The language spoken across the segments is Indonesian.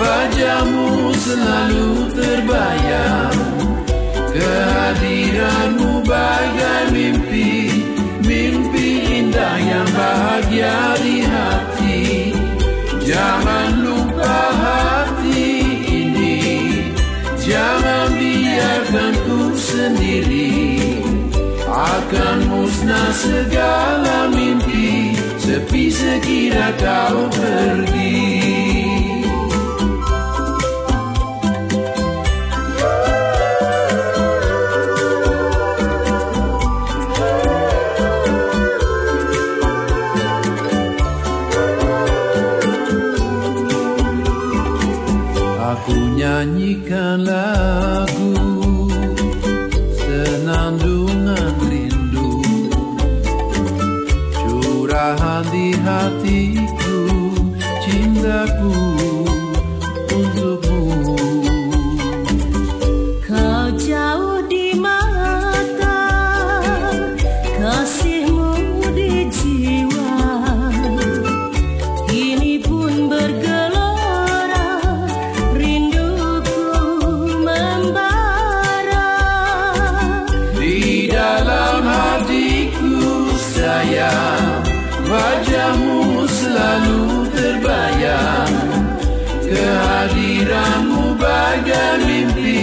Wajahmu selalu terbayang. Kehadiranmu bagai mimpi Mimpi indah yang bahagia di hati. Jangan lupa hati ini Jangan biarkan ku sendiri. Akan musnah segala mimpi Sepi sekira kau pergi Aku nyanyikan lagu Senandungan rindu. Curahan di hatiku Cintaku sayang Wajahmu selalu terbayang. Kehadiranmu bagai mimpi.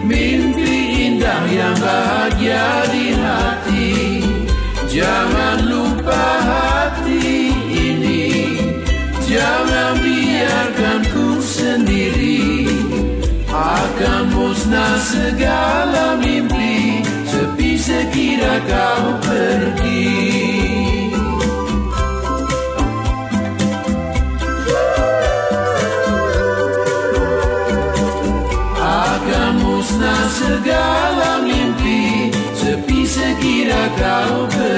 Mimpi indah yang bahagia di hati. Jangan lupa hati ini. Jangan biarkan ku sendiri. Akan musnah segala mimpi. Sepi sekira kau pergi musnah segala mimpi. Sepi sekira kau pergi